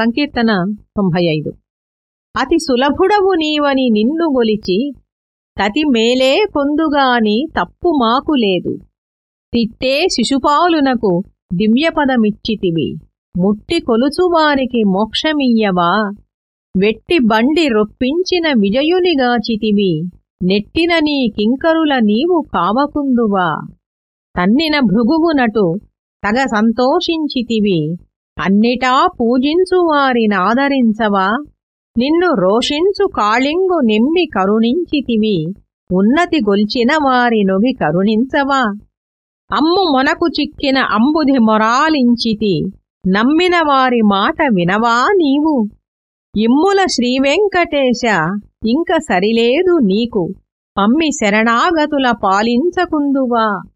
సంకీర్తన తొంభై ఐదు అతి సులభుడవు నీవని నిన్ను గొలిచి తతి మేలే పొందుగాని తప్పు మాకు లేదు. తిట్టే శిశుపాలునకు దివ్యపదమిచ్చితివి. ముట్టి కొలుచువారికి మోక్షమియ్యవా? వెట్టి బండి రొప్పించిన విజయునిగాచితివి. నెట్టిన నీ కింకరుల నీవు కావకుందువా? తన్నిన భృగువునటు తగ సంతోషించితివి. అన్నిటా పూజించువారినాదరించవా నిన్ను రోషించు కాళింగు నిమ్మి కరుణించితివి. ఉన్నతి గొల్చిన వారి నొగి కరుణించవా? అమ్ము మొనకు చిక్కిన అంబుధి మొరాలించితి. నమ్మిన వారి మాట వినవా నీవు? ఇమ్ముల శ్రీవెంకటేశ ఇంక సరిలేదు నీకు. పమ్మి శరణాగతుల పాలించకుందువా?